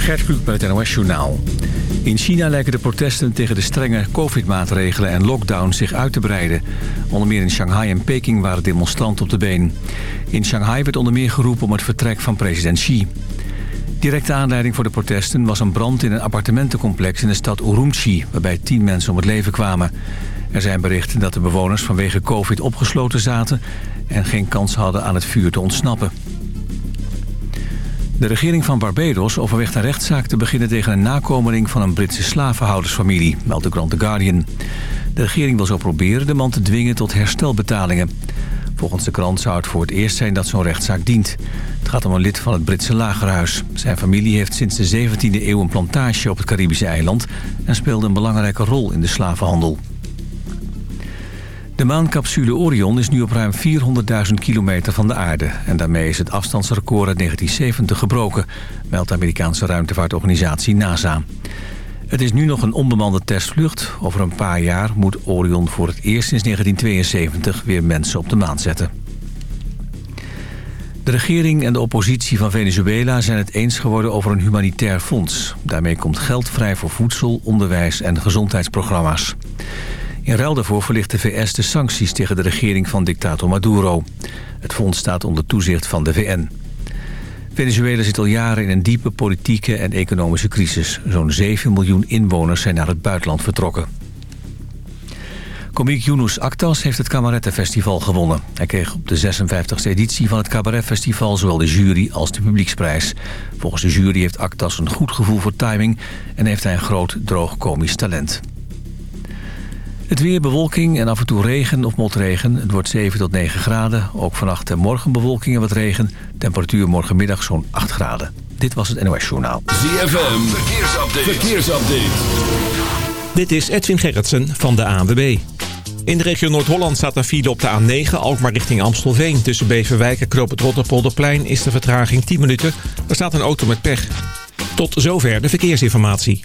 Gert Kluk het NOS Journaal. In China lijken de protesten tegen de strenge covid-maatregelen en lockdown zich uit te breiden. Onder meer in Shanghai en Peking waren demonstranten op de been. In Shanghai werd onder meer geroepen om het vertrek van president Xi. Directe aanleiding voor de protesten was een brand in een appartementencomplex in de stad Urumqi... waarbij tien mensen om het leven kwamen. Er zijn berichten dat de bewoners vanwege covid opgesloten zaten... en geen kans hadden aan het vuur te ontsnappen. De regering van Barbados overweegt een rechtszaak te beginnen tegen een nakomeling van een Britse slavenhoudersfamilie, meldt de Grand The Guardian. De regering wil zo proberen de man te dwingen tot herstelbetalingen. Volgens de krant zou het voor het eerst zijn dat zo'n rechtszaak dient. Het gaat om een lid van het Britse lagerhuis. Zijn familie heeft sinds de 17e eeuw een plantage op het Caribische eiland... en speelde een belangrijke rol in de slavenhandel. De maancapsule Orion is nu op ruim 400.000 kilometer van de aarde... en daarmee is het afstandsrecord uit 1970 gebroken... meldt de Amerikaanse ruimtevaartorganisatie NASA. Het is nu nog een onbemande testvlucht. Over een paar jaar moet Orion voor het eerst sinds 1972 weer mensen op de maan zetten. De regering en de oppositie van Venezuela zijn het eens geworden over een humanitair fonds. Daarmee komt geld vrij voor voedsel, onderwijs en gezondheidsprogramma's. In ruil daarvoor verlicht de VS de sancties tegen de regering van dictator Maduro. Het fonds staat onder toezicht van de VN. Venezuela zit al jaren in een diepe politieke en economische crisis. Zo'n 7 miljoen inwoners zijn naar het buitenland vertrokken. Komiek Yunus Aktas heeft het Cabarettenfestival gewonnen. Hij kreeg op de 56e editie van het Cabaretfestival zowel de jury als de publieksprijs. Volgens de jury heeft Aktas een goed gevoel voor timing... en heeft hij een groot droog komisch talent. Het weer, bewolking en af en toe regen of motregen. Het wordt 7 tot 9 graden. Ook vannacht en morgen bewolking en wat regen. Temperatuur morgenmiddag zo'n 8 graden. Dit was het NOS Journaal. ZFM, verkeersupdate. verkeersupdate. Dit is Edwin Gerritsen van de ANWB. In de regio Noord-Holland staat een file op de A9, Alkmaar richting Amstelveen. Tussen Beverwijk en Knoop het Rotterpolderplein is de vertraging 10 minuten. Er staat een auto met pech. Tot zover de verkeersinformatie.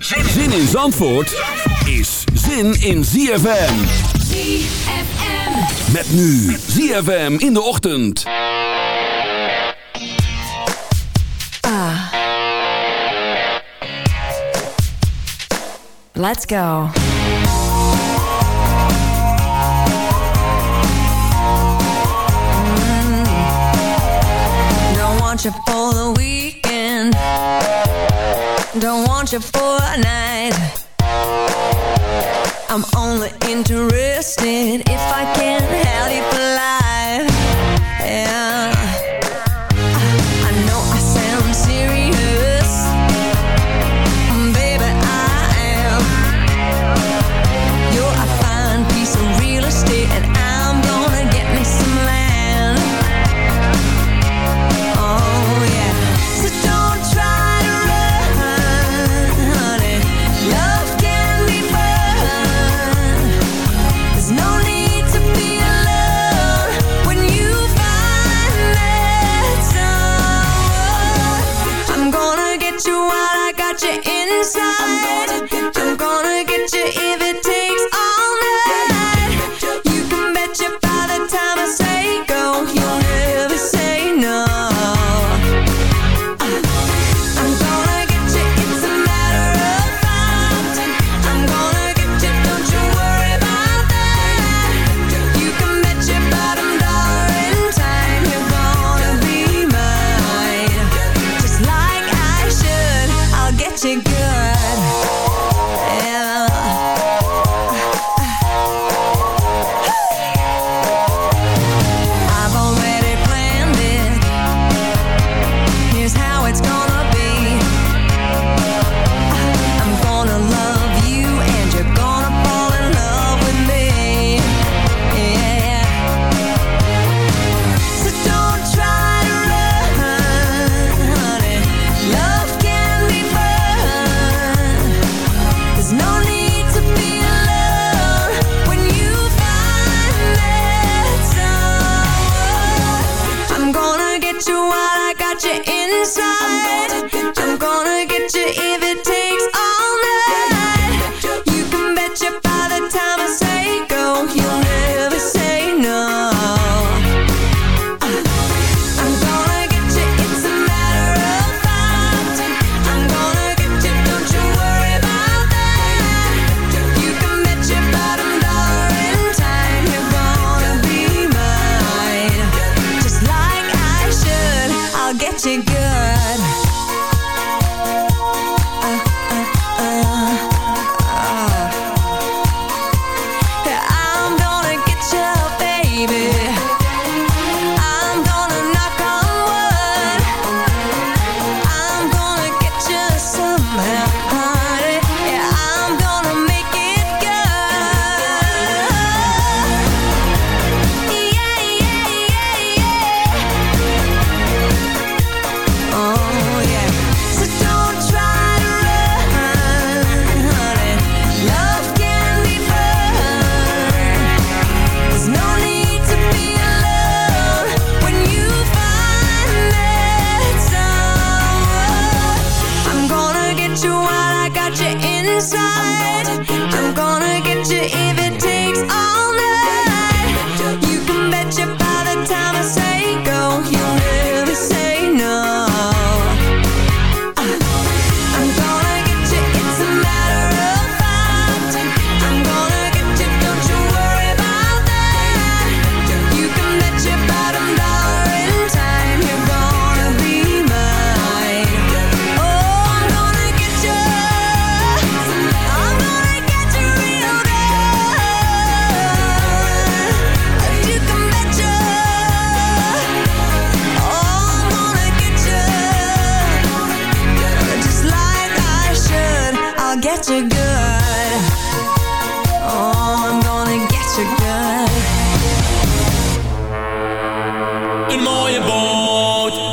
Zin in Zandvoort is zin in ZFM. ZFM. Met nu ZFM in de ochtend. Ah. Let's go. Mm. Don't want you for the weekend. Don't want you for a night. I'm only interested if I can have you life. Yeah.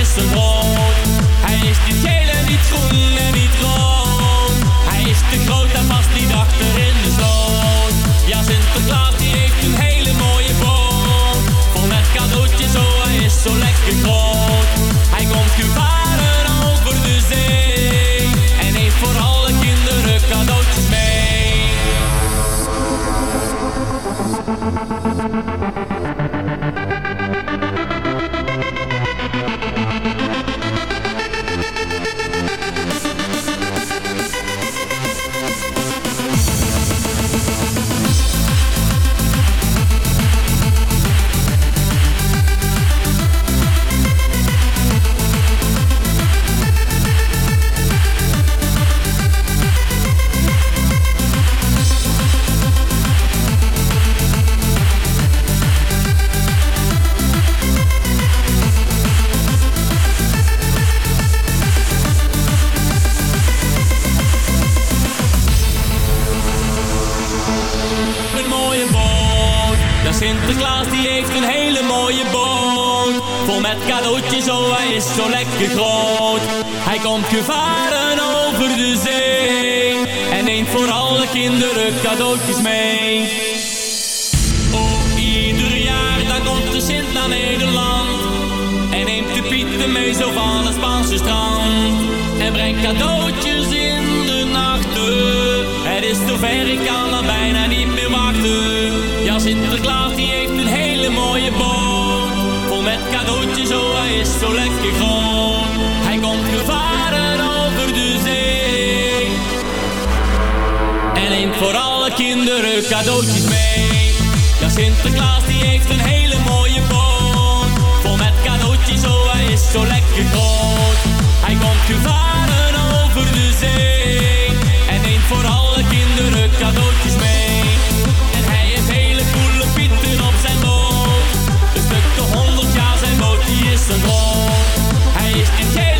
Is zo groot. Hij is niet geel en niet groen en niet rood. Hij is te groot en past niet achter in de sloot. Ja, Sinterklaas die heeft een hele mooie boot. Vol met cadeautjes, oh hij is zo lekker groot. Hij komt gevaren over de zee. En heeft voor alle kinderen cadeautjes mee. Komt gevaren over de zee. En neemt voor alle kinderen cadeautjes mee. Oh, ieder jaar dan komt de Sint naar Nederland. En neemt de Pieten mee zo van het Spaanse strand. En brengt cadeautjes in de nachten. Het is zover, ik kan er bijna niet meer wachten. Ja, Sinterklaas die heeft een hele mooie boot. Vol met cadeautjes, oh hij is zo lekker groot. cadeautjes mee. Ja, Sinterklaas die heeft een hele mooie boot. Vol met cadeautjes, oh hij is zo lekker groot. Hij komt gevaren over de zee. En neemt voor alle kinderen cadeautjes mee. En hij heeft hele coole pieten op zijn boot. De stuk de honderd jaar zijn boot, die is een boot. Hij is een gele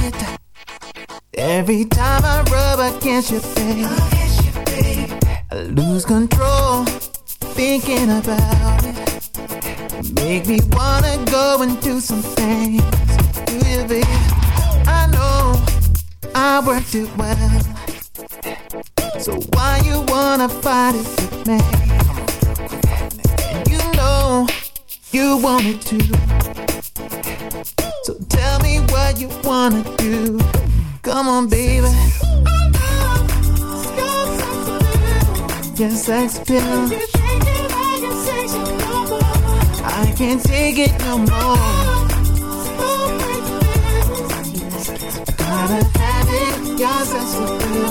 Every time I rub against your baby, I lose control thinking about it. Make me wanna go and do some things do you, babe? I know I worked it well, so why you wanna fight it with me? And you know you want it too. So tell me what you wanna do. Come on, baby. Your sex appeal. I can't take it no more. Gotta have it. Your sex appeal.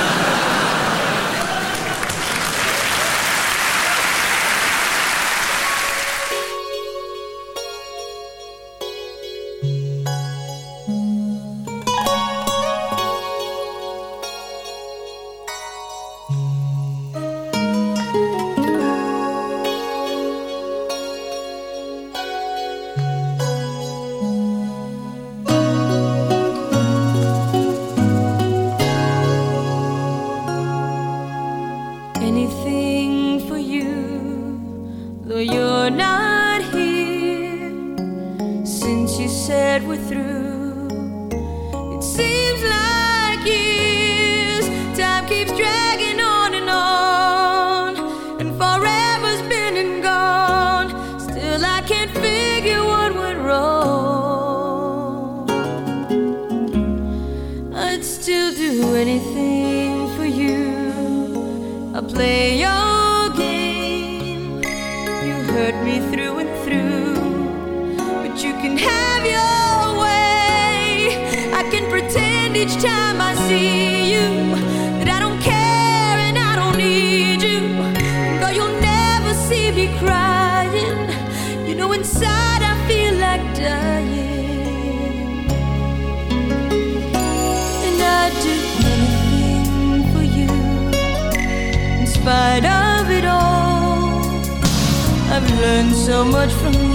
So much from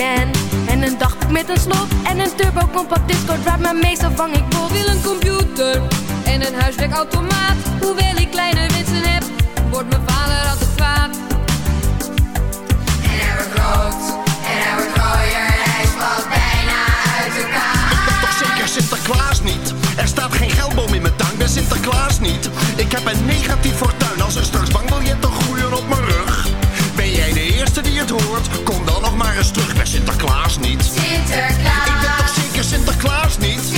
En een dagboek met een slot en een turbo compact discord Waar mijn meestal vang ik vol Wil een computer en een huiswerkautomaat. Hoewel ik kleine winsten heb, wordt mijn vader altijd kwaad. En hij wordt groot, en hij wordt gooier En hij valt bijna uit elkaar. Ik ben toch zeker Sinterklaas niet. Er staat geen geldboom in mijn tuin, ben Sinterklaas niet. Ik heb een negatief fortuin, als een straks bang wil je toch eens terug bij Sinterklaas niet. Sinterklaas. Ik ben toch zeker Sinterklaas niet?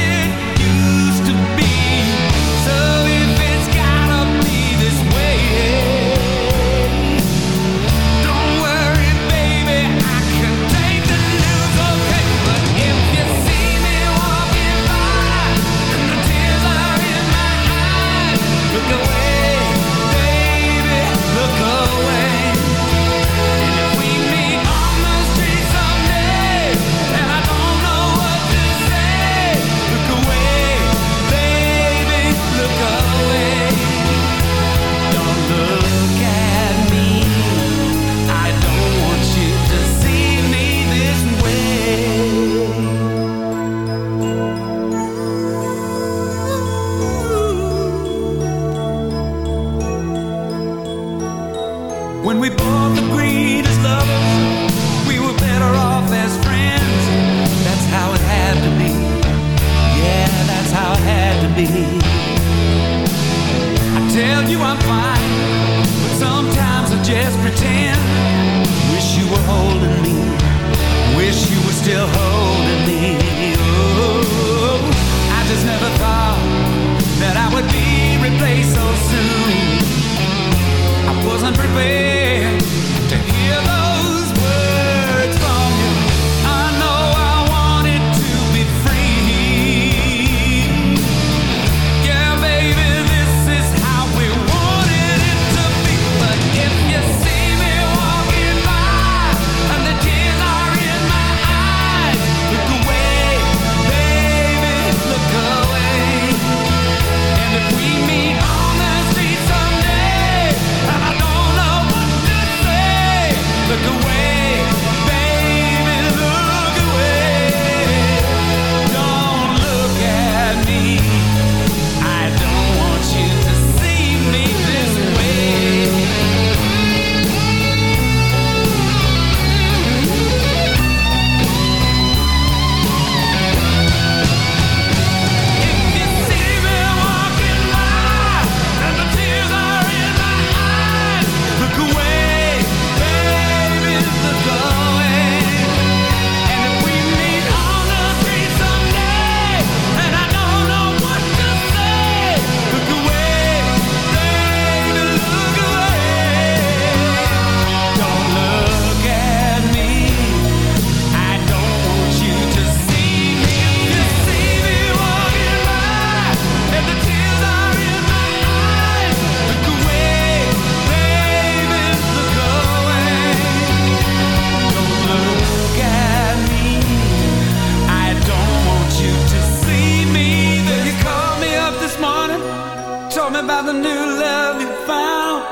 the new love you found.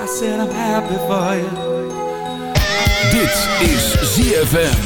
I said I'm happy for you. Dit is ZFM.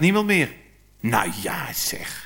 Niemand meer? Nou ja, zeg.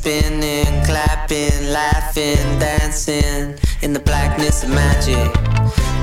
Spinning, clapping, laughing, dancing in the blackness of magic.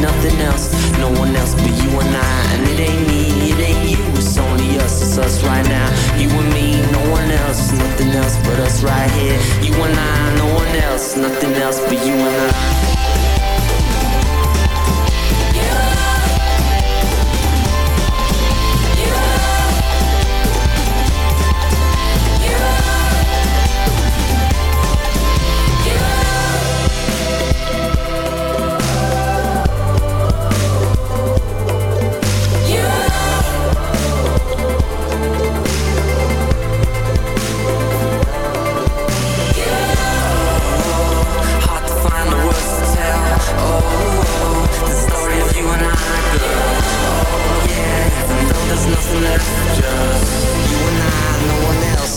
nothing else, no one else but you and I. And it ain't me, it ain't you, it's only us, it's us right now. You and me, no one else, nothing else but us right here. You and I, no one else, nothing else but you and I.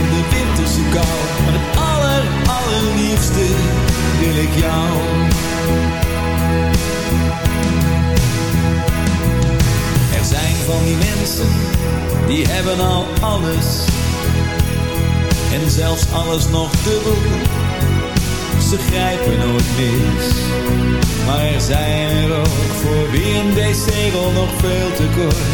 In de winterse kou. Maar het aller, allerliefste wil ik jou. Er zijn van die mensen, die hebben al alles. En zelfs alles nog dubbel. Ze grijpen nooit mis. Maar er zijn er ook voor wie een deze-regel nog veel te kort.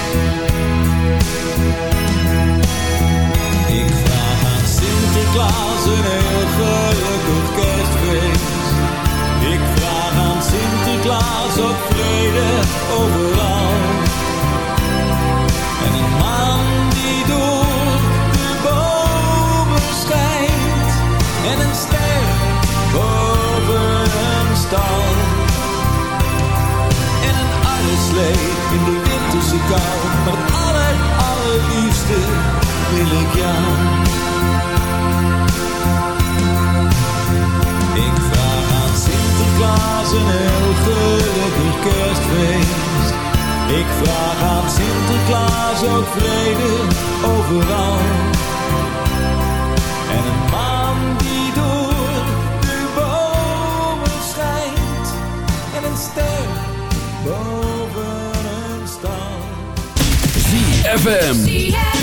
Ik vraag aan Sinterklaas een heel gelukkig kerstfeest. Ik vraag aan Sinterklaas ook vrede overal. En een maan die door de bomen schijnt. En een ster boven een stal. En een uitslee in de winterse kou. Het allerliefste wil ik jou. Ik vraag aan Sinterklaas een heel gelukkig kerstfeest. Ik vraag aan Sinterklaas ook vrede overal. En een maan die ZFM.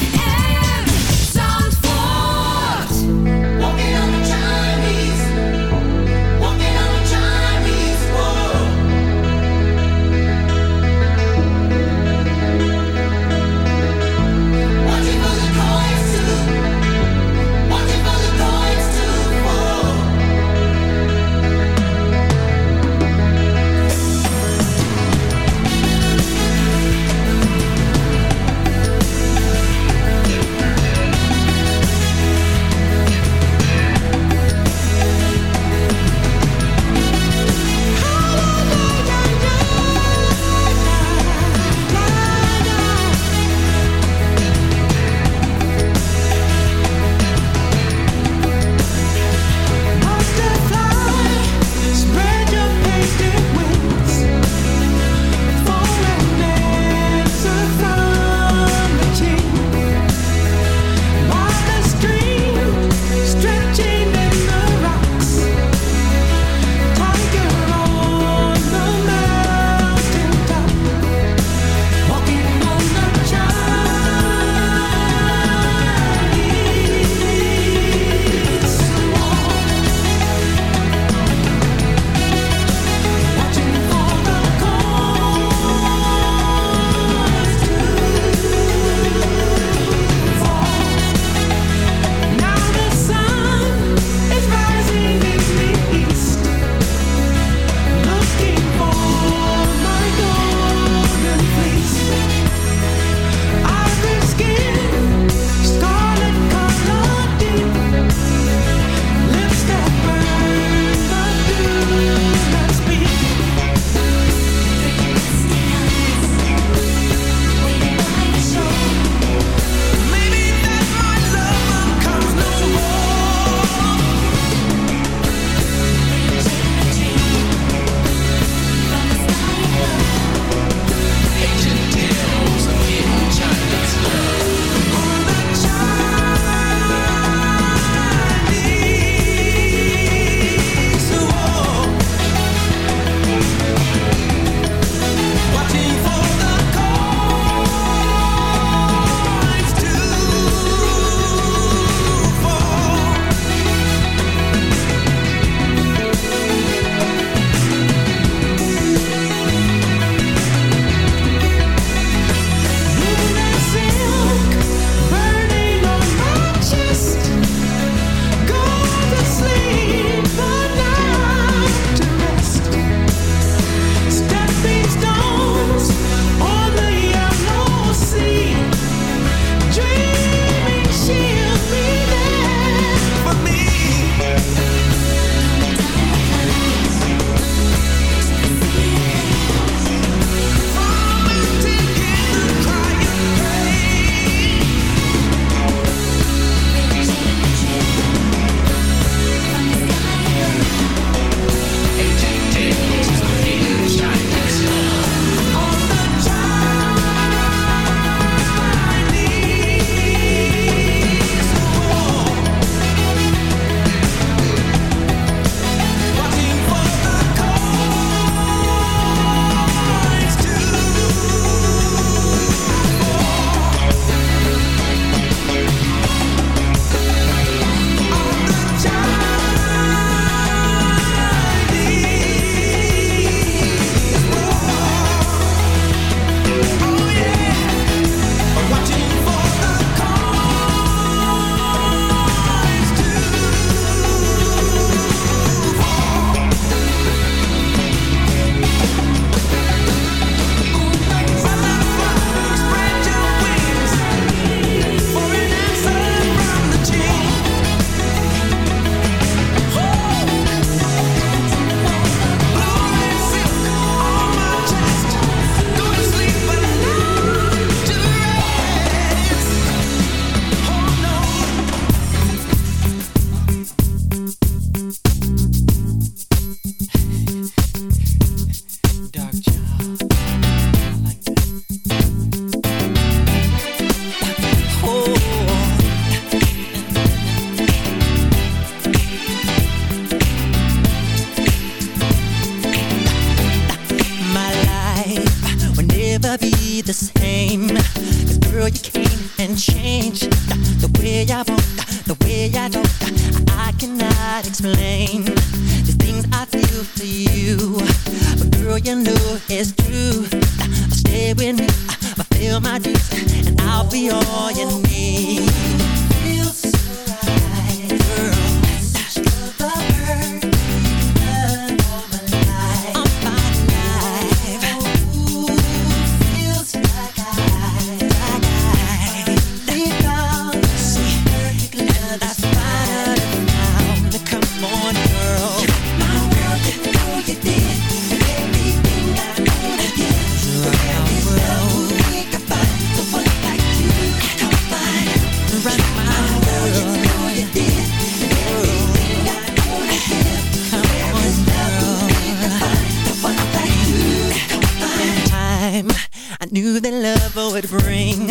would bring